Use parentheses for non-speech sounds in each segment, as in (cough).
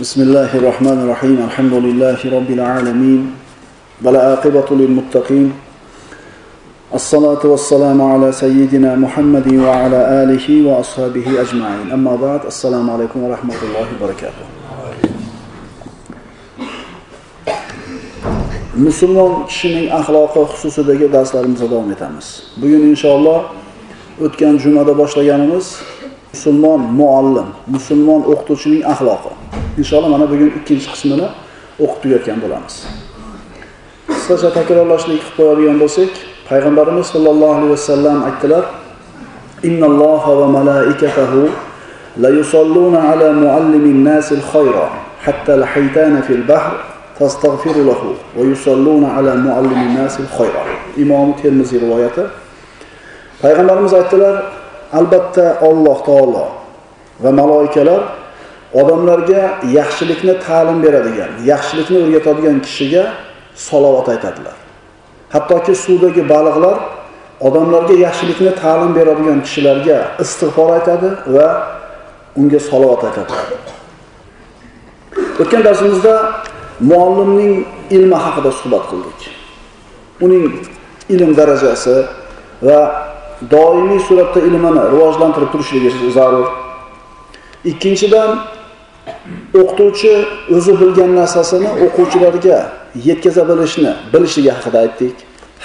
بسم الله الرحمن الرحيم الحمد لله رب العالمين والعاقبة للمتقين الصلاة والسلام على سيدنا محمد وعلى آله وأصحابه أجمعين أما بعد السلام عليكم ورحمة الله وبركاته musulmon kishining axloqi xususidagi darslarimizga davom etamiz bugun inshaalloh o'tgan jumada boshlaganimiz musulmon muallim musulmon o'qituvchining axloqi. Inshaalloh mana bugun ikkinchi qismini o'qib tugatgan bo'lamiz. Qisqacha takrorlashlik qilib qo'yadigan bo'lsak payg'ambarimiz sollallohu alayhi vasallam aytdilar innalloha va malaikatahu la yusalluna ala muallimin nasil khayra hatta al-haytana fil bahr tastaghfiru lahu va yusalluna ala muallimin nasil khayra imom termiziy rivoyati. Payg'ambarimiz aytdilar albatta Alloh taolo va maloikalar odamlarga yaxshilikni ta'lim beradigan, yaxshilikni o'rgatadigan kishiga salovat aytadilar. Hattoki suvdagi baliqlar odamlarga yaxshilikni ta'lim beradigan kishilarga istig'for aytadi va unga salovat aytadilar. O'tgan darsimizda muallimning ilmi haqida suhbat qildik. Uning ilm darajasi va doimiy suratda ilmini rivojlantirib turishligi zarur. Ikkinchidan o'qituvchi o'zi bilgan narsasini o'quvchilarga yetkaza bilishni bilishligi haqida aytdik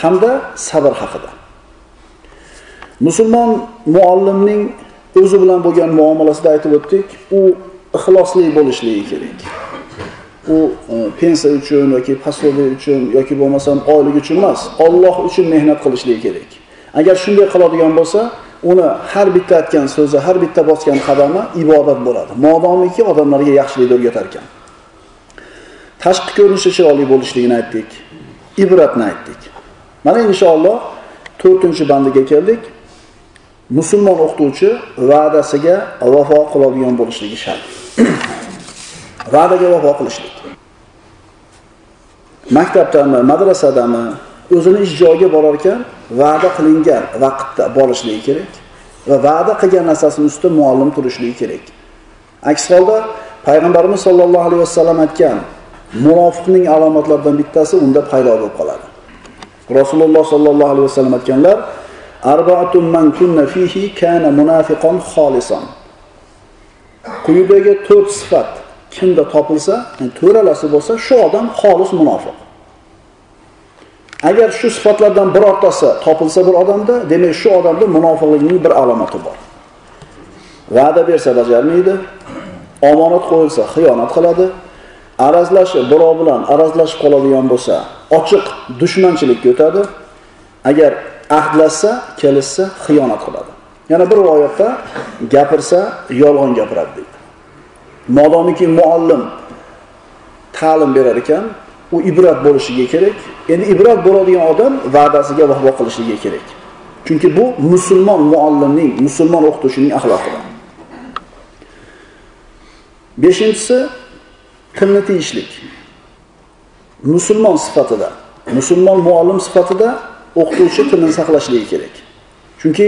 hamda sabr haqida. Musulmon muallimning o'zi bilan bo'lgan muomalasida aytib o'tdik, u ixlosli bo'lishligi kerak. U e, pensiya uchun yoki posloviy uchun yoki bo'lmasam oylik uchun emas, Alloh uchun mehnat qilishligi kerak. Agar shunday qiladigan bo'lsa, uni har bitta aytgan so'zi, har bitta bosgan qadami ibodat bo'ladi. Modomiki odamlarga yaxshilikni o'rgatar ekan. Tashqi ko'rinishi chiroyli bo'lishligini aytdik. Ibratni aytdik. Mana inshaalloh 4-bandiga keldik. Musulmon o'qituvchi va'dasiga vafo qiladigan bo'lishligi shart. (clears throat) Va'daga vafo qilishlik. Maktabdami, madrasadami, o'zini ish joyiga borar ekan, va'da qilingan vaqtda borishligi kerak va va'da qilgan narsasini ustida muallim turishligi kerak. Aks holda payg'ambarimiz sollallohu alayhi vasallam aytgan munofiqning alomatlaridan bittasi unda paydo bo'lib qoladi. Rasululloh sollallohu alayhi vasallam aytganlar: "Arba'atun man kunna fihi kana munafiqon xolisan." Quyidagi 4 sifat kimda topilsa, yani to'ralasi bo'lsa, shu odam xolis munofiq. Agar shu sifatlardan birortasi topilsa bir odamda, demak shu odamda munofiqlikning bir alomati bor. Va'da bersa bajarmaydi, omonat qo'yilsa xiyonat qiladi, arazlashib birov bilan arazlashib qoladigan bo'lsa, ochiq dushmanchilikka o'tadi. Agar ahdlashsa, kelishsa xiyonat qiladi. Yana bir rivoyatda gapirsa yolg'on gapiradi deydi. Modomiki muallim ta'lim berar ekan, u ibrat bo'lishiga kerak. Endi ibrat bo'ladigan odam va'dasiga vafo qilishligi kerak. Chunki bu musulmon muallimning, musulmon o'qituvchining axloqidir. Beshinchisi tilni tiyishlik. Musulmon sifatida, musulmon muallim sifatida o'qituvchi tilini saqlashligi kerak. Chunki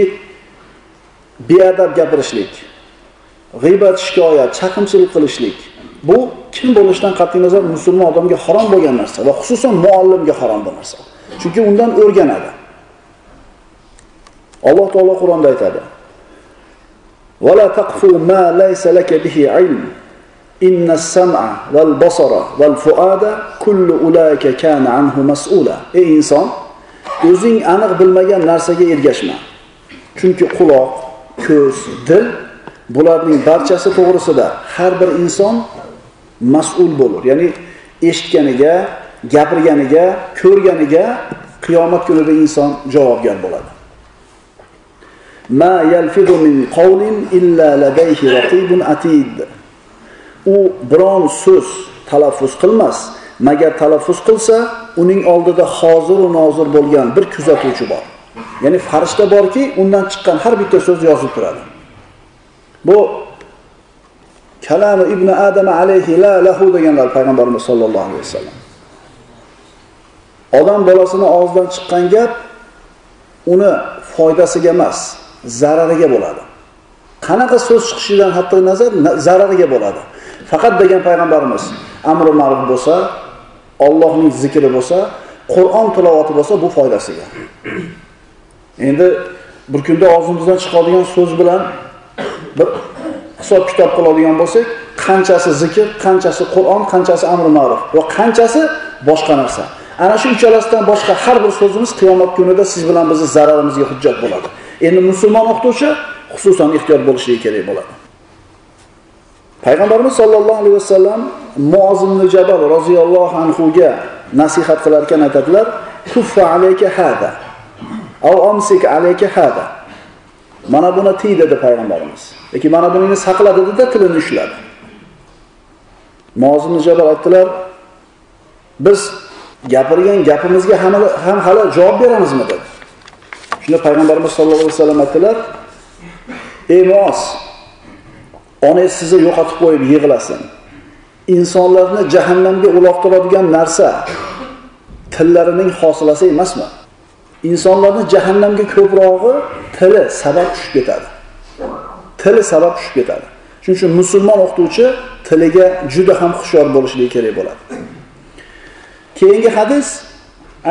beadab gapirishlik, g'ibat shikoyat, chaqimchilik qilishlik bu kim bo'lishidan qat'iy nazar musulmon odamga harom bo'lgan narsa va xususan muallimga harom bu narsa. Chunki undan o'rganadi. Alloh taolo Qur'onda aytadi: "Va la taqfu ma laysa laka bihi ilm. Inna as-sam'a wal basara wal fuada kullu ulaika kana anhu mas'ula." Ey inson, o'zing aniq bilmagan narsaga ergashma. Chunki quloq, ko'z, dil bularning barchasi to'g'risida har bir inson mas'ul bo'lur. Ya'ni eshitganiga, gapirganiga, ko'rganiga qiyomat kunida inson javobgar bo'ladi. Ma yalfidu min qawlin illa ladayhi raqibun atid. U biron so'z talaffuz qilmas, magar talaffuz qilsa, uning oldida hozir va nozir bo'lgan bir kuzatuvchi bor. Ya'ni farishta borki, undan chiqqan har bitta so'z yozib turadi. Bu kalami ibn adama alayhi la lahu deganlar payg'ambarimiz sollallohu alayhi vasallam. Odam bolasini og'zidan chiqqan gap uni foydasiga emas, zarariga bo'ladi. Qanaqa so'z chiqishidan hatto nazar zarariga bo'ladi. Faqat degan payg'ambarimiz amri ma'ruf bo'lsa, Allohning zikri bo'lsa, Qur'on tilovati bo'lsa bu foydasiga. Endi bir kunda og'zimizdan chiqadigan so'z bilan bir hisob kitob qiladigan bo'lsak, qanchasi zikr, qanchasi Qur'on, qanchasi amri ma'ruf va qanchasi boshqa narsa. Ana shu uchalasidan boshqa har bir so'zimiz qiyomat kunida siz bilan bizning zararimizga hujjat bo'ladi. Endi musulmon o'qituvchi xususan ehtiyot bo'lishligi kerak bo'ladi. Payg'ambarimiz sollallohu alayhi vasallam Muoz ibn Jabal roziyallohu anhu ga nasihat qilar ekan aytadilar: "Kuffa alayka hada." Aw amsik alayka hada. Mana buni tiy dedi payg'ambarimiz. Lekin mana buni saqla dedi tilini ushladi. mozimni ibn Jabal aytdilar: "Biz gapirgan gapimizga ham ham hali javob beramizmi?" dedi. Shunda payg'ambarimiz sollallohu alayhi vasallam aytdilar: "Ey moz onangiz sizni yo'qotib qo'yib yig'lasin. Insonlarni jahannamga uloqtiradigan narsa tillarining hosilasi emasmi? Insonlarni jahannamga ko'prog'i tili sabab tushib ketadi. Tili sabab tushib ketadi. Shuning uchun musulmon o'qituvchi tiliga juda ham hushyor bo'lishligi kerak bo'ladi. Keyingi hadis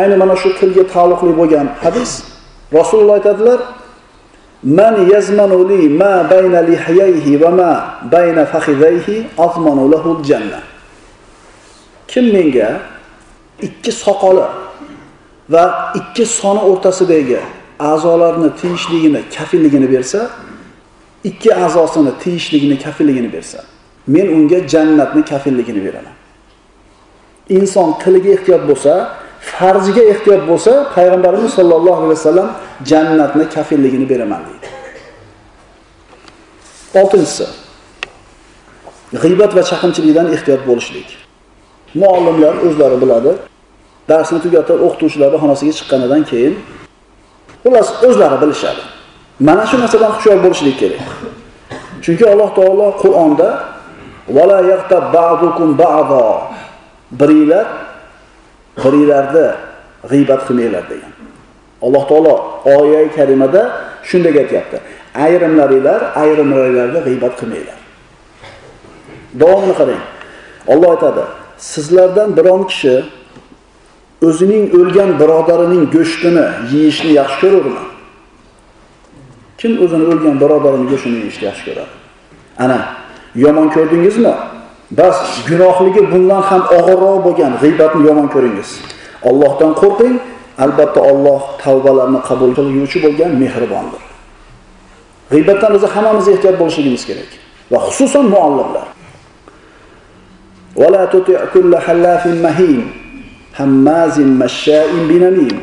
ayni mana shu tilga taalluqli bo'lgan hadis. Rasululloh aytadilar: "Man yazmanu li ma bayna lihyayhi va ma bayna fakhidayhi azmanu lahu al-janna." Kim menga ikki soqoli va ikki soni o'rtasidagi a'zolarni tinchligini kafilligini bersa, ikki a'zosini tiyishligini kafilligini bersa, men unga jannatni kafilligini beraman. Inson tiliga ehtiyot bo'lsa, farziga ehtiyot bo'lsa, payg'ambarimiz sollallohu alayhi vasallam jannatni kafilligini beraman deydi. Oltinchisi. G'iybat va chaqimchilikdan ehtiyot bo'lishlik. Muallimlar o'zlari biladi. Darsni tugatib, o'qituvchilarni xonasiga chiqqanidan keyin xullas o'zlari bilishadi. Mana shu narsadan hushyor bo'lishlik kerak. Chunki Alloh taolo Qur'onda "Vala yaqtab ba'dukum ba'do" biringlar biringlarni g'iybat qilmanglar degan. Alloh taolo oyat karimada shunday aytyapti. Ayrimlaringlar ayrimlaringlarga g'iybat qilmanglar. Davomini qarang. Alloh aytadi: "Sizlardan biron kishi o'zining o'lgan birodarining go'shtini yeyishni yaxshi ko'rurmi? Kim o'zini o'lgan birodarining shuni yeyishni yaxshi ko'radi? Ana, yomon ko'rdingizmi? Bas gunohligi bundan ham og'irroq bo'lgan g'iybatni yomon ko'ringiz. Allohdan qo'rqing, albatta Alloh tavbalarni qabul qiluvchi bo'lgan mehribondir. G'iybatdan biz hammamiz ehtiyot bo'lishimiz kerak va xususan muallimlar. Wala tuti' kulla halafin mahin hammazin mashsha'in binamin.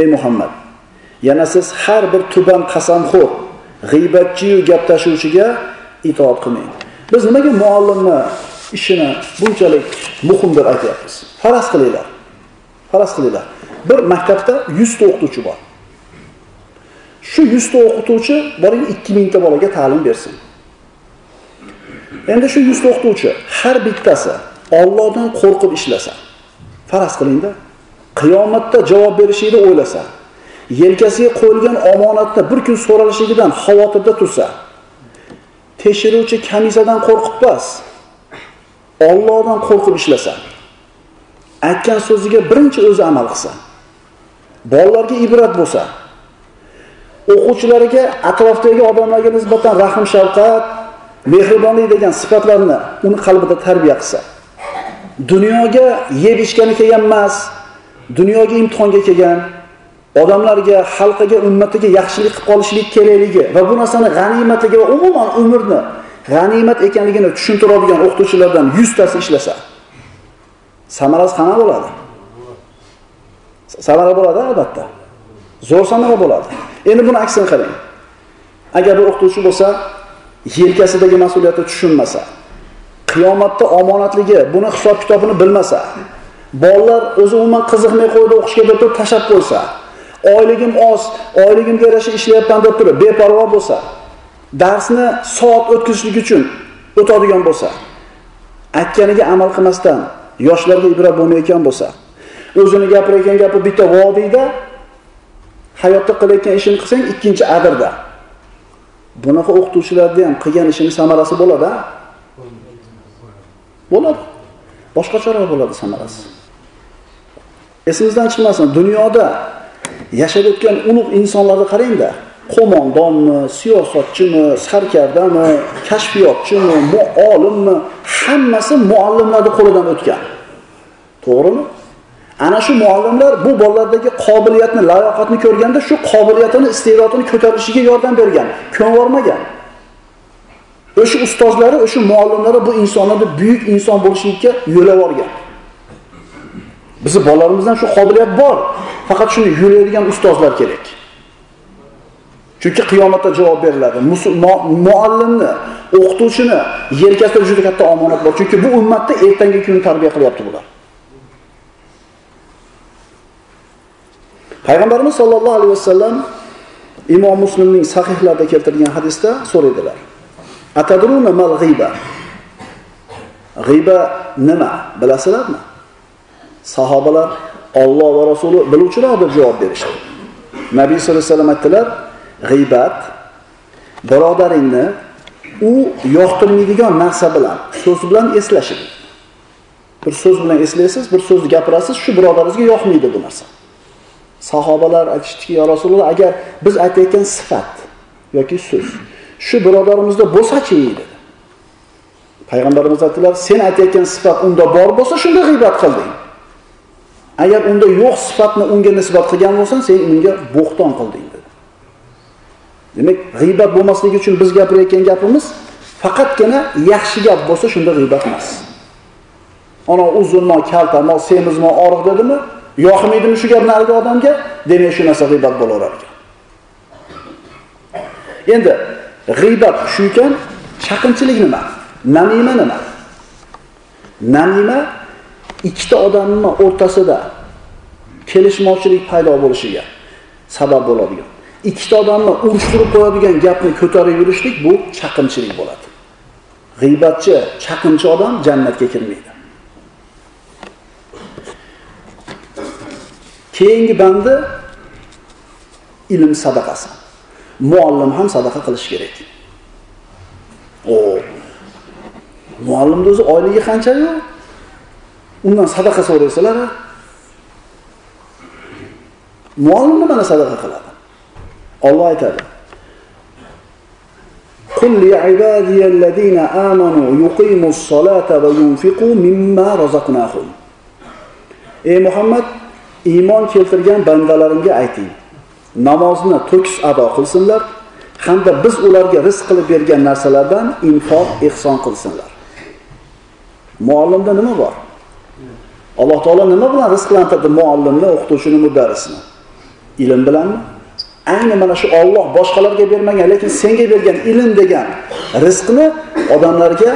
Ey Muhammad, yana siz har bir tuban qasamxo'r, g'iybatchiyu gap tashuvchiga itoat qilmang. Biz nimaga muallimni ishini bunchalik muhim deb aytyapmiz? Faraz qilinglar. Faraz qilinglar. Bir maktabda 100 ta o'qituvchi bor. Shu 100 ta o'qituvchi boring 2000 ta bolaga ta'lim bersin. Endi shu 100 ta o'qituvchi har bittasi Allohdan qo'rqib ishlasa, faraz qilingda, qiyomatda javob berishingni o'ylasa, yelkasiga qo'yilgan omonatni bir kun so'ralishligidan xavotirda tursa, tekshiruvchi komissiyadan qo'rqib emas, Allohdan qo'rqib ishlasa, aytgan so'ziga birinchi o'zi amal qilsa, bolalarga ibrat bo'lsa, o'quvchilariga atrofdagi odamlarga nisbatan rahm shafqat, mehribonlik degan sifatlarni uni qalbida tarbiya qilsa, dunyoga yeb ichgani kelgan emas, dunyoga imtihonga kelgan, odamlarga, xalqiga, ummatiga yaxshilik qilib qolishlik kerakligi va bu narsani g'animatiga va umuman umrni g'animat ekanligini tushuntiradigan o'qituvchilardan 100 tasi ishlasa, samarasi qanaqa bo'ladi? Samara bo'ladi albatta. Zo'r samara bo'ladi. Endi buni aksini qarang. Agar bir o'qituvchi bo'lsa, yelkasidagi mas'uliyatni tushunmasa, qiyomatda omonatligi, buni hisob kitobini bilmasa, bolalar o'zi umuman qiziqmay qo'ydi o'qishga deb turib tashab qo'ysa, oyligim oz, oyligimga yarasha ishlayapman deb turib beparvo bo'lsa, darsni soat o'tkazishlik uchun o'tadigan bo'lsa, aytganiga amal qilmasdan yoshlarga ibrat bo'lmayotgan bo'lsa, o'zini gapirayotgan gapi bitta vodiyda hayotda qilayotgan ishini qilsang ikkinchi adirda. Bunaqa o'qituvchilarni ham qilgan ishini samarasi bo'ladi. Bo'ladi. Boshqacharoq bo'ladi samarasi. Esingizdan chiqmasin, dunyoda yashab o'tgan ulug' insonlarni qarangda. qo'mondonmi, siyosatchimi, sarkardami, kashfiyotchimi, olimmi hammasi muallimlarni qo'lidan o'tgan. To'g'rimi? Ana shu muallimlar bu bolalardagi qobiliyatni, layoqatni ko'rganda shu qobiliyatini, iste'dodini ko'tarilishiga yordam bergan, ko'nvormagan. O'sha ustozlari, o'sha muallimlari bu insonlarni buyuk inson bo'lishlikka yo'lab olgan. Bizi bolalarimizdan shu qobiliyat bor. Faqat shuni yo'laydigan ustozlar kerak. Chunki qiyomatda javob beriladi. Muallimni, o'qituvchini yelkasida juda katta omonat bor. Chunki bu ummatda ertangi kunni tarbiya qilyapti bular. Payg'ambarimiz sollallohu alayhi vasallam Imom Muslimning sahihlarida keltirgan hadisda so'raydilar. Atadruna mal g'iba? G'iba nima? Bilasizlarmi? Sahobalar Alloh va Rasuli biluvchilar deb javob berishdi. Nabiy sollallohu alayhi vasallam aytdilar: g'iybat birodaringni u yoqtirmaydigan narsa bilan so'z bilan eslashing. Bir so'z bilan eslaysiz bir so'zni gapirasiz shu birodaringizga yoqmaydi bu narsa. Sahobalar aytishdiki yo rasululloh agar biz aytayotgan sifat yoki so'z shu birodarimizda bo'lsachi dedi. Payg'ambarimiz aytdilar sen aytayotgan sifat unda bor bo'lsa shunda g'iybat qilding. Agar unda yo'q sifatni unga nisbat qilgan bo'lsang sen unga bo'xton qilding Demak, g'iybat bo'lmasligi uchun biz gapirayotgan gapimiz faqatgina yaxshi gap bo'lsa shunda g'iybat emas. Ana uzunmo, kaltamo, semizmo, oriq dedimi? Yoqmaydimi shu gap narigi odamga? Demak, shu narsa g'iybat bo'laverar ekan. Endi g'iybat shu ekan, chaqinchilik nima? Namima nima? Namima ikkita odamning o'rtasida kelishmovchilik paydo bo'lishiga sabab bo'ladigan. ikkita odamni urushtirib qo'yadigan gapni ko'tarib yurishlik bu chaqimchilik bo'ladi. G'iybatchi, chaqimchi odam jannatga kirmaydi. Keyingi bandi ilm sadaqasi. Muallim ham sadaqa qilish kerak. O muallimning o'zi oyligi qanchayu Undan sadaqa so'raysalar, muallim nima sadaqa qiladi? Alloh aytadi. Qul li ibadiyallazina amanu yuqimus solata va yunfiqu mimma razaqnahum. Ey Muhammad, iymon keltirgan bandalarimga ayting. Namozni to'kis ado qilsinlar hamda biz ularga rizq qilib bergan narsalardan infoq ehson qilsinlar. Muallimda nima bor? Alloh taolo nima bilan rizqlantirdi muallimni, o'qituvchini, mudarrisni? Ilm bilanmi? ayni mana shu Alloh boshqalarga bermagan, lekin senga bergan ilm degan rizqni odamlarga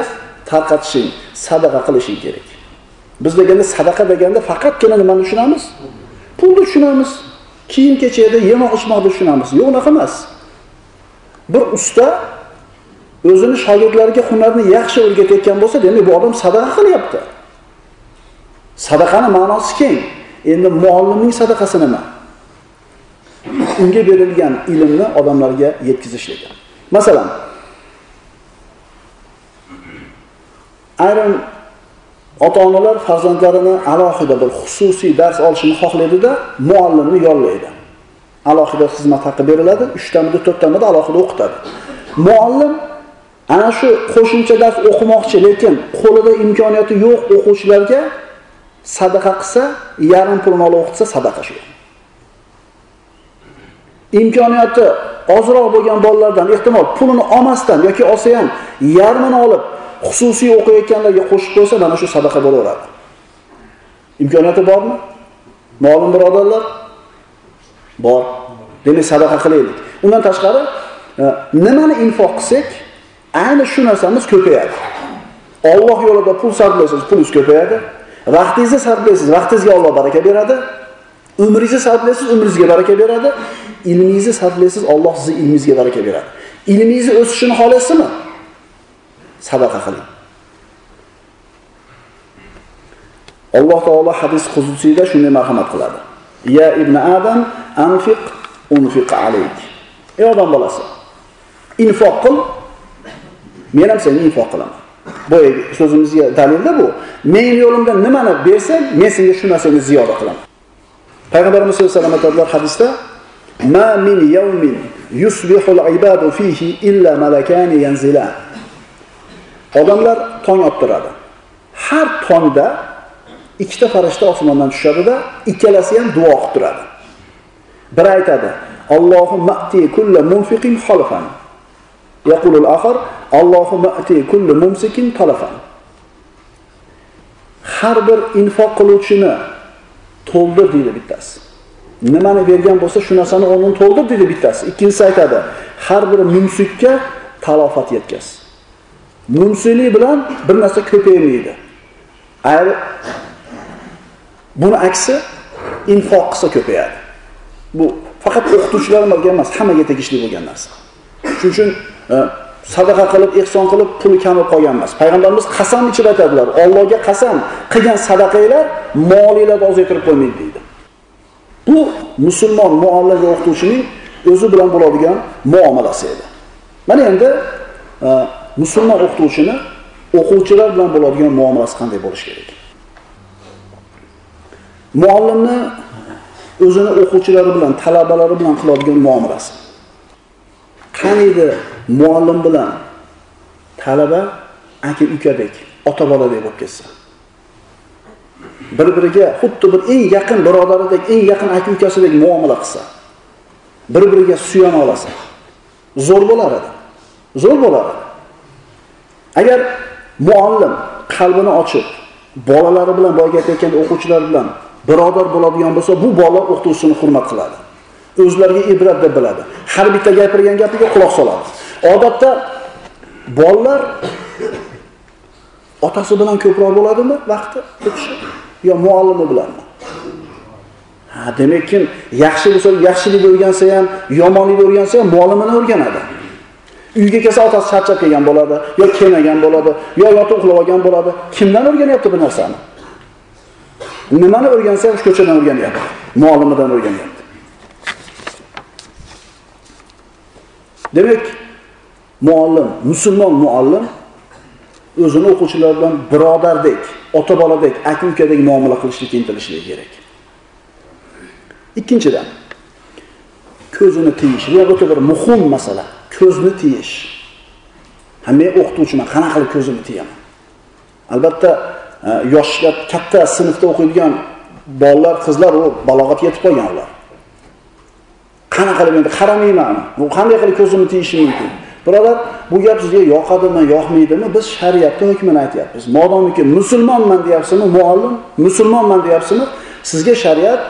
tarqatishing, sadaqa qilishing kerak. Biz deganda sadaqa deganda faqatgina nimani tushunamiz? Pulni tushunamiz. Kiyim kechayda yemoq ichmoqni tushunamiz. Yo'q, unaqa emas. Bir usta o'zini shogirdlariga hunarni yaxshi o'rgatayotgan bo'lsa, demak bu odam sadaqa qilyapti. Sadaqani ma'nosi keng. Endi muallimning sadaqasi nima? unga berilgan ilmni odamlarga yetkazishlik Masalan, ayrim ota-onalar farzandlarini alohida bir xususiy dars olishini xohlaydida, muallimni yollaydi. Alohida xizmat haqqi beriladi, 3 tamida, 4 alohida o'qitadi. Muallim ana shu qo'shimcha dars o'qimoqchi, lekin qo'lida imkoniyati yo'q o'quvchilarga sadaqa qilsa, yarim pulini olib o'qitsa sadaqa shu. imkoniyati ozroq bo'lgan bolalardan ehtimol pulini olmasdan yoki olsa ham yarmini olib xususiy o'qiyotganlarga qo'shib qo'ysa mana shu sadaqa bo'laveradi. Imkoniyati bormi? Ma'lum birodarlar? Bor. Demak sadaqa qilaylik. Undan tashqari e, nimani infoq qilsak ayni shu narsamiz ko'payadi. Alloh yo'lida pul sarflaysiz pulingiz ko'payadi. Vaqtingizni sarflaysiz vaqtingizga Alloh baraka beradi umringizni sarflaysiz umringizga baraka beradi ilmingizni sarflaysiz, Alloh sizning ilmingizga baraka beradi. Ilmingizni o'sishini xohlaysizmi? Sadaqa qiling. Alloh taolo hadis xuzusiyda shunday marhamat qiladi. Ya ibn Adam, anfiq unfiq alayk. Ey odam bolasi, infoq qil, men ham senga infoq qilaman. Boyagi e, so'zimizga dalilda bu. Men yo'limda nimani bersam, men senga shu narsani ziyoda qilaman. Payg'ambarimiz sollallohu alayhi vasallam aytadilar hadisda: "Ma min yawmin yusbihu al-ibadu fihi illa malakani yanzilan." Odamlar tong ottiradi. Har tongda ikkita farishta osmondan tushadi-da, ikkalasi ham duo qilib turadi. Biri aytadi: allohu mati kulli munfiqin khalfan." يقول الآخر "Allohumma ati kulli mumsikin طلفا Har bir infoq qiluvchini to'ldir deydi bittasi. Nimani bergan bo'lsa, shu narsani o'rnini to'ldir deydi bittasi. Ikkinchisi aytadi: "Har bir mumsikka talofat yetkaz." mumsiklik bilan bir narsa ko'paymaydi. Agar buni aksi infoq qilsa ko'payadi. Bu faqat o'qituvchilar emas, hammaga tegishli bo'lgan narsa. Shuning uchun Э, sadaqa qilib, ehson qilib puli kamib qolgan emas. Payg'ambarimiz qasam ichib aytadilar, Allohga qasam qilgan sadaqanglar molinglarni ozaytirib qo'ymaydi deydi. Bu musulmon muomalga o'qituvchining o'zi bilan bo'ladigan muomalasi edi. Mana endi e, musulmon o'qituvchini o'quvchilar bilan bo'ladigan muomalasi qanday bo'lishi kerak? Muallimni o'zini o'quvchilari bilan, talabalari bilan qiladigan muomalasi. Taniydi muallim bilan talaba aka ukadek, ota boladek bo'lib ketsa. Bir-biriga xuddi bir eng yaqin birodaridek, eng yaqin aka ukasidek muomala qilsa, bir-biriga suyana olasa, zo'r bo'lar edi. Zo'r bo'lar edi. Agar muallim qalbini ochib, bolalari bilan boyagi aytayotgan o'quvchilar bilan birodar bo'ladigan bo'lsa, bu bola o'qituvchisini hurmat qiladi. O'zlariga ibrat deb biladi. Har bitta gapirgan gapiga quloq soladi. Odatda bolalar otasi bilan ko'proq bo'ladimi vaqti o'tishi yo muallimi bilanmi? Ha, demak kim yaxshi bo'lsa, yaxshilik o'rgansa ham, yomonlik o'rgansa ham muallimini o'rganadi. Uyga kelsa otasi charchab kelgan bo'ladi, yo kelmagan bo'ladi, yo yotib uxlab olgan bo'ladi. Kimdan o'rganyapti bu narsani? Nimani o'rgansa ham ko'chadan o'rganyapti, muallimidan o'rganyapti. Demak, muallim, musulmon muallim o'zini o'quvchilar bilan birodardek, ota boladek, aka ukadek muomala qilishlikka intilishligi kerak. Ikkinchidan, ko'zini tiyish. Bu o'ta bir muhim masala. ko'zni tiyish. Ha men o'qituvchiman, qanaqa qilib ko'zimni tiyaman? Albatta, e, yoshlar katta sinfda o'qiydigan bolalar, qizlar u balog'atga yetib qolgan ular. Qanaqa qilib endi qaramayman. Bu qanday qilib ko'zimni tiyishim mumkin? Birodar, bu gap sizga yoqadimi, yoqmaydimi? Biz shariatni hukmini aytyapmiz. Modomiki musulmonman deyapsizmi, muallim, musulmonman deyapsizmi? Sizga shariat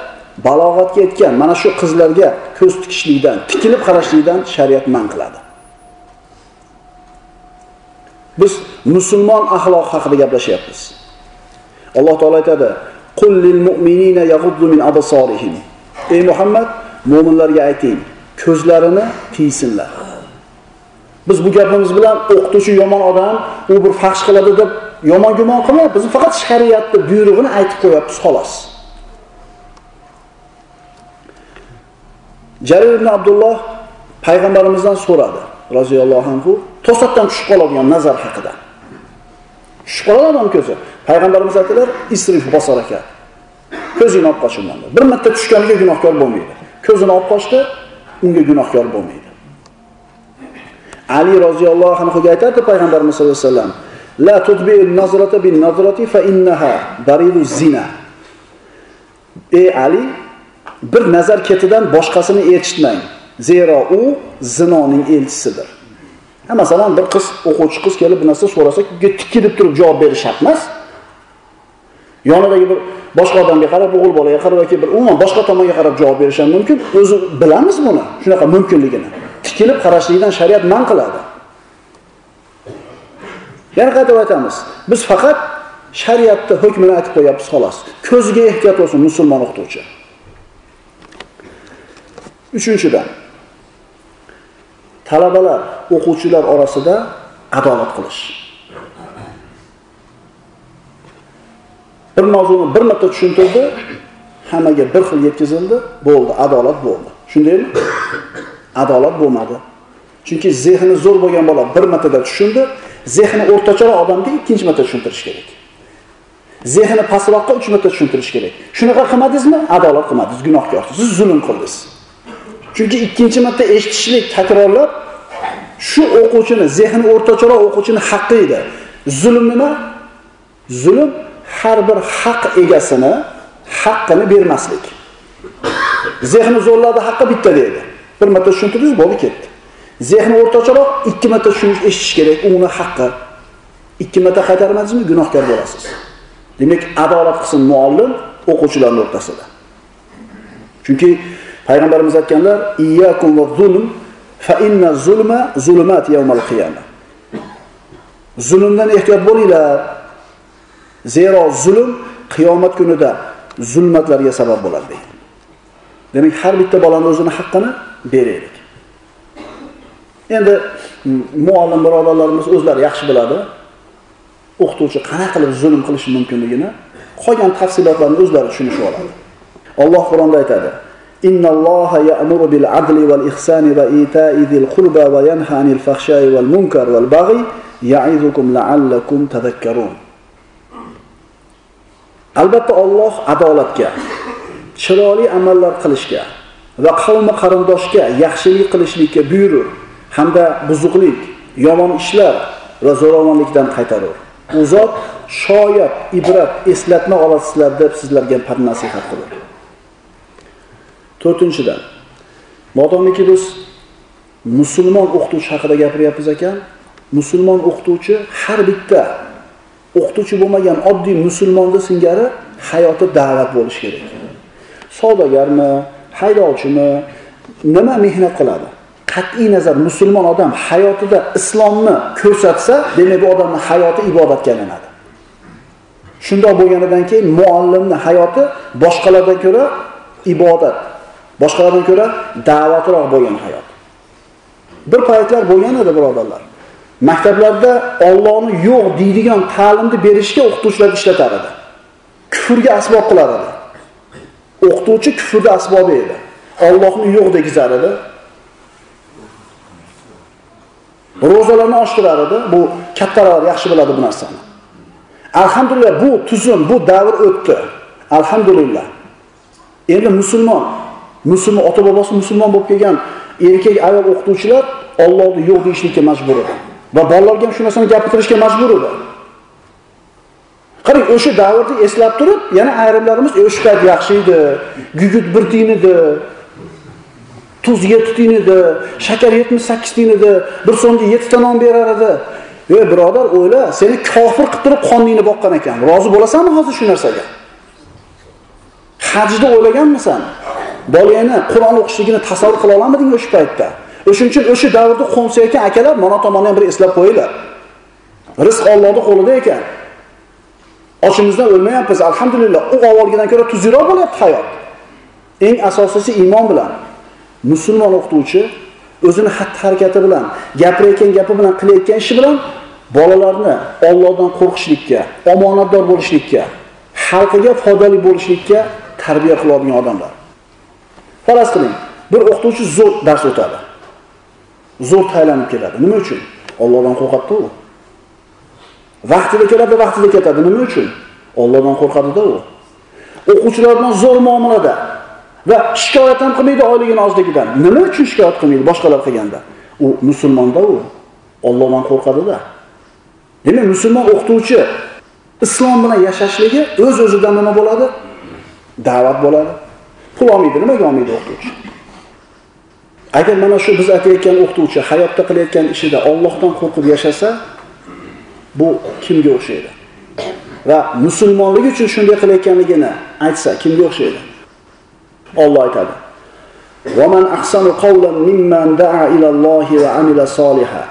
balog'atga yetgan mana shu qizlarga ko'z tikishlikdan, tikilib qarashlikdan shariat man qiladi. Biz musulmon axloq haqida gaplashyapmiz. Alloh taolo aytadi: "Qul lil mu'minina yaghuddu min absarihim." Ey Muhammad, mu'minlarga ayting, ko'zlarini tiysinlar. Biz bu gapimiz bilan o'qituvchi yomon odam, u bir faxsh qiladi deb yomon gumon qilmayapmiz. Biz faqat shariatni buyrug'ini aytib qo'yapmiz xolos. Jarir ibn Abdulloh payg'ambarimizdan so'radi, roziyallohu anhu, to'satdan tushib qoladigan nazar haqida. Tushib qoladi odam ko'zi. Payg'ambarimiz aytdilar, isrif basaraka. Ko'zini olib qoch undan. Bir marta tushganiga gunohkor bo'lmaydi. Ko'zini olib qochdi, unga gunohkor bo'lmaydi. Ali roziyallohu anhuga aytadi payg'ambarimiz sollallohu alayhi vasallam, la tudbi'u nazrata bin nazrati fa innaha baridu zina. Ey Ali, bir nazar ketidan boshqasini eshitmang. Zero u zinoning elchisidir. Ha, masalan, bir qiz, o'quvchi qiz kelib bir narsa so'rasa, tikilib turib javob berish shart emas. Yonidagi bir boshqa odamga qarab, o'g'il bolaga qarab yoki bir umuman boshqa tomonga qarab javob berish ham mumkin. O'zi bilamiz buni, shunaqa mumkinligini. Tikilib qarashlikdan shariat man qiladi. Yana qaytib aytamiz. Biz faqat shariatda hukmini aytib qo'yapmiz xolos. Ko'ziga ehtiyot bo'lsin musulmon o'qituvchi. Uchinchidan, talabalar, o'quvchilar orasida adolat qilish. Bir mavzuni bir marta tushuntirdi, hammaga bir xil yetkazildi, bo'ldi, adolat bo'ldi. Shundaymi? Adolat bo'lmadi. Chunki zehni zo'r bo'lgan bola bir martada tushundi, Zehni o'rtacharoq odamga ikkinchi marta tushuntirish kerak. Zehni pastroqqa uch marta tushuntirish kerak. Shunaqa qilmadingizmi? Adolat qilmadingiz, gunohkor. Siz zulm qildingiz. Chunki ikkinchi marta eshitishlik takrorlab shu o'quvchini, zehni o'rtacharoq o'quvchini haqqi edi. Zulm nima? Zulm har bir haq egasini haqqini bermaslik. Zehni zo'rladi, haqqi bitta deydi. Bir marta tushuntirdingiz, bo'ldi ketdi. Zehni o'rtacharoq ikki marta tushunish eshitish kerak, uni haqqi. Ikki marta qaytarmadingizmi, gunohkor bo'lasiz. Demak, adolat qilsin muallim o'quvchilarning o'rtasida. Chunki payg'ambarimiz aytganlar, iyyakum va zulm fa inna zulma zulumat yawmal qiyamah. Zulmdan ehtiyot bo'linglar. Zero zulm qiyomat kunida zulmatlarga sabab bo'ladi deydi. Demak, har bitta bolani o'zini haqqini beraylik. Endi muallim birodarlarimiz o'zlari yaxshi biladi. O'qituvchi qanaqa qilib zulm qilishi mumkinligini, qolgan tafsilotlarni o'zlari tushunishib oladi. Alloh Qur'onda aytadi: Innalloha ya'muru bil adli wal ihsani va ita'i zil qurba va yanha anil fahsha'i wal munkar Albatta Alloh adolatga, chiroyli amallar qilishga va qavmi qarindoshga yaxshilik qilishlikka buyurur hamda buzuqlik, yomon ishlar va zo'ravonlikdan qaytarur. U zot shoyat, ibrat, eslatma olasizlar deb sizlarga par nasihat qilur. 4-dan. Modomiki biz musulmon o'qituvchi haqida gapiryapmiz ekan, musulmon o'qituvchi har bitta o'qituvchi bo'lmagan oddiy musulmonni singari hayoti da'vat bo'lishi kerak. Savdogarmi, haydovchimi, nima mehnat qiladi? Qat'iy nazar musulmon odam hayotida islomni ko'rsatsa, demak bu odamning hayoti ibodatga aylanadi. Shundoq bo'lganidan keyin muallimning hayoti boshqalardan ko'ra ibodat, boshqalardan ko'ra da'vatroq bo'lgan hayot. Bir paytlar bo'lgan edi birodarlar. Maktablarda Allohni yo'q deydigan ta'limni berishga o'qituvchilar ishlatar edi. Kufrga asbob qilar edi. O'qituvchi kufrda asbobi edi. Allohni yo'q degizar edi. Ro'zalarni ochtirar edi. Bu kattalar yaxshi biladi bu narsani. Alhamdulillah bu tuzum, bu davr o'tdi. Alhamdulillah. Endi musulmon, musulmon ota bobosi musulmon bo'lib kelgan erkak ayol o'qituvchilar Allohni yo'q deyishlikka majbur edi. Va bolalarga ham shu narsani gapirishga majbur edi. Qarang, o'sha davrni eslab turib, yana ayrimlarimiz o'sha payt yaxshi edi, gugut bir tiyin edi, tuz 7 tiyin edi, shakar 78 tiyin edi, bir so'mga 7 ta non berar edi. Ey birodar, o'yla, seni kofir qilib turib qoningni boqqan ekan. Rozi bo'lasanmi hozir shu narsaga? Hajni o'ylaganmisan? Bolangni Qur'on o'qishligini tasavvur qila olamiding o'sha paytda? O'shuning uchun o'sha davrda qo'msayotgan akalar mana tomonni ham bir eslab qo'yinglar. Rizq Allohning qo'lida ekan. Ochimizdan o'lmayapmiz, alhamdulillah. U avvalgidan ko'ra tuziroq bo'lyapti hayot. Eng asosiysi iymon bilan. Musulmon o'qituvchi o'zini xatti-harakati bilan, gapirayotgan gapi bilan, qilayotgan ishi bilan bolalarni Allohdan qo'rqishlikka, omonatdor bo'lishlikka, xalqiga foydali bo'lishlikka tarbiya qiladigan odamlar. Faraz qiling, bir o'qituvchi zo'r dars o'tadi. Zo'r taylanib keladi. Nima uchun? Allohdan qo'rqadi u. Vaqtida keladi, vaqtida ketadi. Nima uchun? Allohdan qo'rqadi-da u. O'quvchilar bilan zo'r muomalada va shikoyat ham qilmaydi oyligini ozligidan. Nima uchun shikoyat qilmaydi boshqalar qilganda? U musulmonda u. Allohdan qo'rqadi-da. Demak, musulmon o'qituvchi islom bilan yashashligi o'z-o'zidan nima bo'ladi? Da'vat bo'ladi. Pul olmaydi, nimaga olmaydi o'qituvchi? Agar mana shu biz aytayotgan o'qituvchi hayotda qilayotgan ishida Allohdan qo'rqib yashasa, bu kimga o'xshaydi? Va musulmonligi uchun shunday qilayotganligini aytsa, kimga o'xshaydi? Alloh aytadi. "Va man ahsanu qawlan mimman da'a ila va amila solihan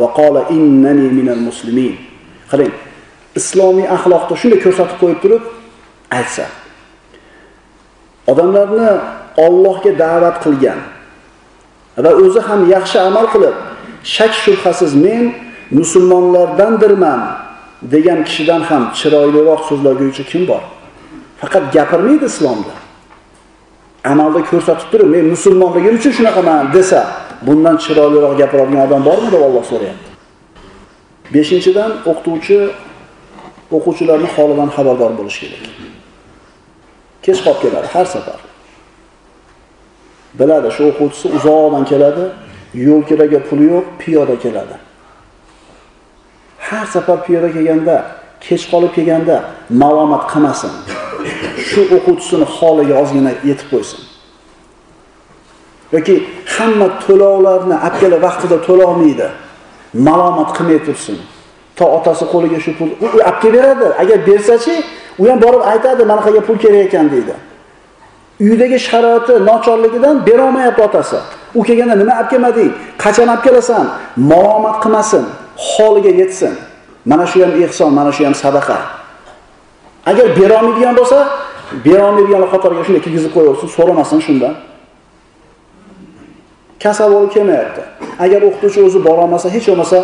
va qala innani minal muslimin." Qarang, islomiy axloqda shunday ko'rsatib qo'yib turib aytsa. Odamlarni Allohga da'vat qilgan va o'zi ham yaxshi amal qilib, shak shubhasiz men musulmonlardandirman degan kishidan ham chiroyliroq so'zlaguvchi kim bor? Faqat gapirmaydi islomda. Amalda ko'rsatib turib, men musulmonligim uchun shunaqaman desa, bundan chiroyliroq gapiradigan odam bormi deb Alloh so'rayapti. beshinchidan o'qituvchi o'quvchilarni holidan xabardor bo'lishi kerak kech qolib keladi har safar biladi shu o'quvchisi uzoqdan keladi yo'l kiraga puli yo'q piyoda keladi. Har safar piyoda kelganda kech qolib kelganda malomat qilmasin. Shu o'quvchisini holiga ozgina yetib qo'ysin. Yoki hamma to'lovlarni apkala vaqtida to'lolmaydi malomat qilmay tursin. To otasi qo'liga shu pul u olib kelib beradi. Agar bersachi u ham borib aytadi manaqaga pul kerak ekan deydi. Uydagi sharoiti nochorligidan berolmayapti otasi. U kelganda nima olib kelmading? Qachon olib kelasan? Malomat qilmasin holiga yetsin. Mana shu ham ehson mana shu ham sadaqa. Agar berolmaydigan bo'lsa berolmaydiganlar qatoriga shunday kirgizib qo'yaversin so'ramasin shundan. Kasal bo'lib kelmayapti. Agar o'qituvchi o'zi borolmasa hech bo'lmasa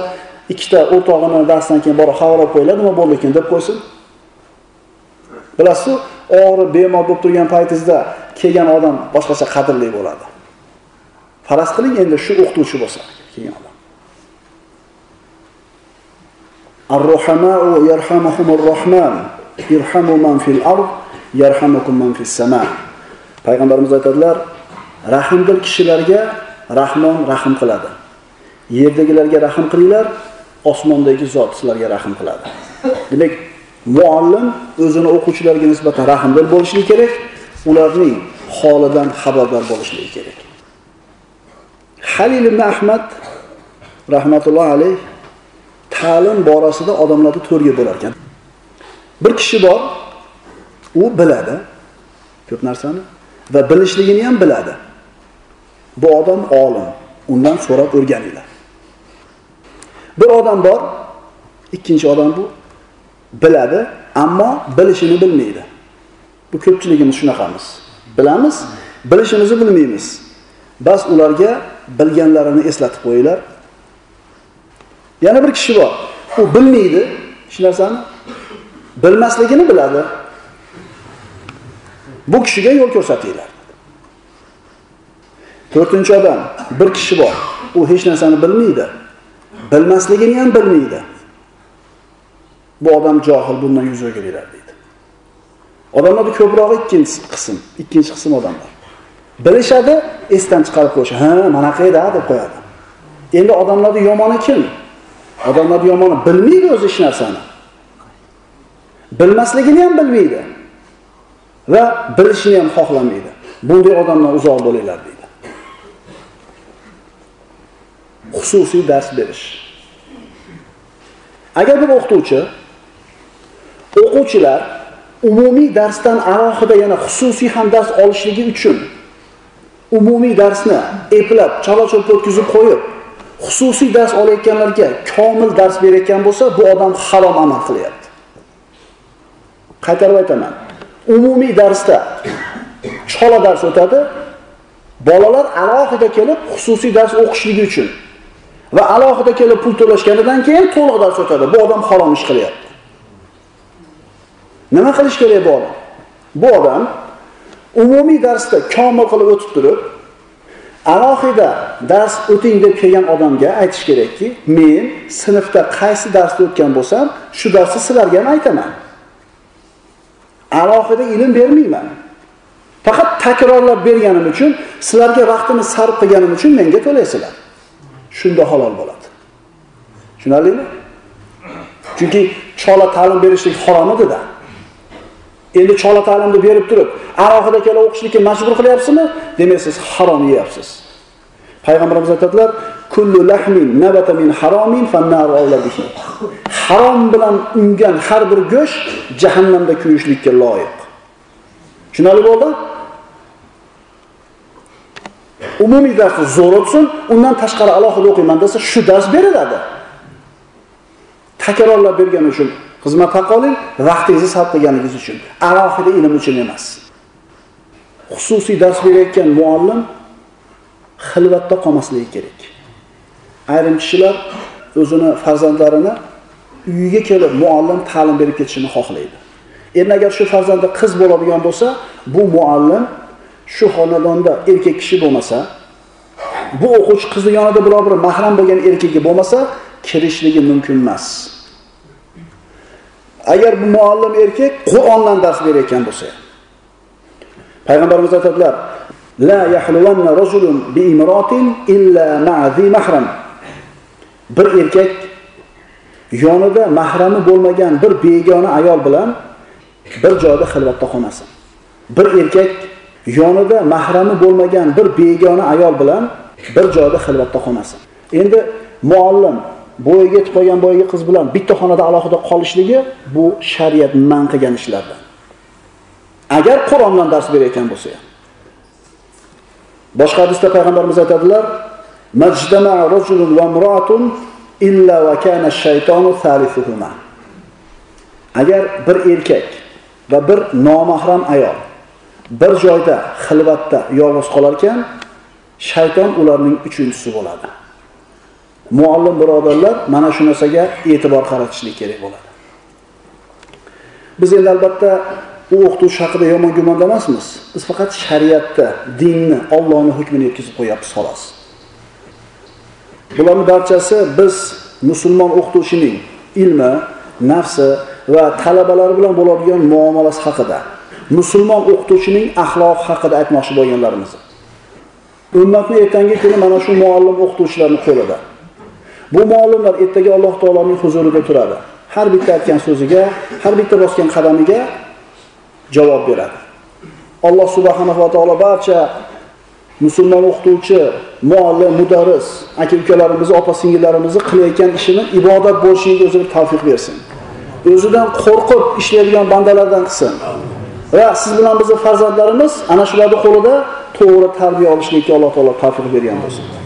ikkita o'rtog'ini darsdan keyin borib havolab qo'yiladi nima bo'ldi ekan deb qo'ysin. Bilasizku og'rib bemor bo'lib turgan paytingizda kelgan odam boshqacha qadrli bo'ladi. Faraz qiling endi shu o'qituvchi bo'lsa kelgan odam. Ar-ruhamau yarhamuhumur rohman irhamu man fil ard yarhamukum man fis sama. Payg'ambarimiz aytadilar rahmdil kishilarga rahmon rahm qiladi. Yerdagilarga rahm qilinglar osmondagi zot sizlarga rahm qiladi. Demak muallim o'zini o'quvchilariga nisbatan rahmdil bo'lishligi kerak. Ularning holidan xabardor bo'lishligi kerak. Halil ibn ahmad rahmatulloh alayh ta'lim borasida odamlarni to'rga bo'lar ekan. Bir kishi bor u biladi ko'p narsani va bilishligini ham biladi. Bu odam olim undan so'rab o'rganinglar. Bir odam bor ikkinchi odam bu biladi ammo bilishini bilmaydi. Bu ko'pchiligimiz shunaqamiz. Bilamiz bilishimizni bilmaymiz. Bas ularga bilganlarini eslatib qo'yinglar. Yana bir kishi bor. U bilmaydi. Hech narsani bilmasligini biladi. Bu kishiga yo'l ko'rsatinglar. To'rtinchi odam bir kishi bor. U hech narsani bilmaydi. Bilmasligini ham bilmaydi. Bu odam johil bundan yuz o'giradi odamlarni ko'prog'i ikkinchi qism ikkinchi qism odamlar. Bilishadi esdan chiqarib qo'yish. Ha manaqa edi deb qo'yadi. Endi odamlarni yomoni kim? Odamlarni yomoni bilmaydi o'zi hech narsani. Bilmasligini ham bilmaydi va bilishni ham xohlamaydi. Bunday odamdan uzoq bo'linglar deydi. Xususiy dars berish. Agar bir o'qituvchi o'quvchilar umumiy darsdan alohida yana xususiy ham dars olishligi uchun umumiy darsni eplab chala cho'lpa o'tkazib qo'yib xususiy dars olayotganlarga komil dars berayotgan bo'lsa bu odam harom amal qilyapti. Qaytarib aytaman. Umumiy darsda chola dars o'tadi. Bolalar alohida kelib xususiy dars o'qishligi uchun va alohida kelib pul to'lashganidan keyin to'liq dars o'tadi. Bu odam harom ish qilyapti. Nima qilish kerak bu odam? Bu odam umumiy darsda komil qilib o'tib turib alohida dars o'ting deb kelgan odamga aytish kerakki men sinfda qaysi darsda o'tgan bo'lsam shu darsni sizlarga ham aytaman. Alohida ilm bermayman. Faqat takrorlab berganim uchun sizlarga vaqtimni sarf qilganim uchun menga to'laysizlar. Shunda halol bo'ladi. Tushunarlimi? Chunki chola ta'lim berishlik harom edida. Endi chola ta'limni berib turib alohida kelib o'qishlikka majbur qilyapsizmi? Demak siz harom yeyapsiz. Payg'ambarimiz aytadilar kullu lahmin nabata min haromin harom bilan ungan har bir go'sht jahannamda kuyishlikka loyiq. Tushunarli bo'ldi? Umumiy darsni zo'r o'tsin undan tashqari alohida o'qiyman desa shu dars beriladi. Takrorlab bergani uchun xizmat haqqi oling vaqtingizni sarf qilganingiz uchun alohida ilm uchun emas. Xususiy dars berayotgan muallim xilvatda qolmasligi kerak. Ayrim kishilar o'zini farzandlarini uyiga kelib muallim ta'lim berib ketishini xohlaydi. Endi agar shu farzandi qiz bo'ladigan bo'lsa bu muallim shu xonadonda erkak kishi bo'lmasa bu o'quvchi qizni yonida biror bir mahram bo'lgan erkagi bo'lmasa kirishligi mumkin emas. Agar bu muallim erkak Qur'ondan dars berayotgan bo'lsa, payg'ambarimiz aytadilar: "La yahluvanna rajulun bi imratin illa ma'zi mahram." Bir erkak yonida mahrami bo'lmagan bir begona ayol bilan bir joyda xilvatda qolmasin. Bir erkak yonida mahrami bo'lmagan bir begona ayol bilan bir joyda xilvatda qolmasin. Endi muallim bo'yiga yetib qolgan boyagi qiz bilan bitta xonada alohida qolishligi bu shariat man qilgan ishlardan. Agar Qur'ondan dars berayotgan bo'lsa ham. Boshqa hadisda payg'ambarimiz aytadilar: "Majtama rajulun va imra'atun illa va kana shaytonu thalithuhuma." Agar bir erkak va bir nomahram ayol bir joyda xilvatda yolg'iz qolar ekan, shayton ularning uchinchisi bo'ladi. Muallim birodarlar mana shu narsaga e'tibor qaratishlik kerak bo'ladi. Biz endi albatta u o'qituvchi haqida yomon gumonda emasmiz. Biz faqat shariatda, dinni, Allohning hukmini yetkazib qo'yapmiz xolos. bularni barchasi biz musulmon o'qituvchining ilmi, nafsi va talabalari bilan bo'ladigan muomalasi haqida, musulmon o'qituvchining axloqi haqida aytmoqchi bo'lganlarimiz. Ummatni ertangi kuni mana shu muallim o'qituvchilarni qo'lida. Bu muallimlar ertaga Alloh taoloning huzurida turadi. Har bitta aytgan so'ziga, har bitta bosgan qadamiga javob beradi. Alloh subhanahu va taolo barcha musulmon o'qituvchi, muallim, mudarris, aka-ukalarimizni, opa-singillarimizni qilayotgan ishini ibodat bo'lishiga o'zini tavfiq bersin. O'zidan qo'rqib ishlaydigan bandalardan qilsin. Va siz bilan bizning farzandlarimiz ana shularning qo'lida to'g'ri tarbiya olishlikka Alloh taolo tavfiq bergan bo'lsin.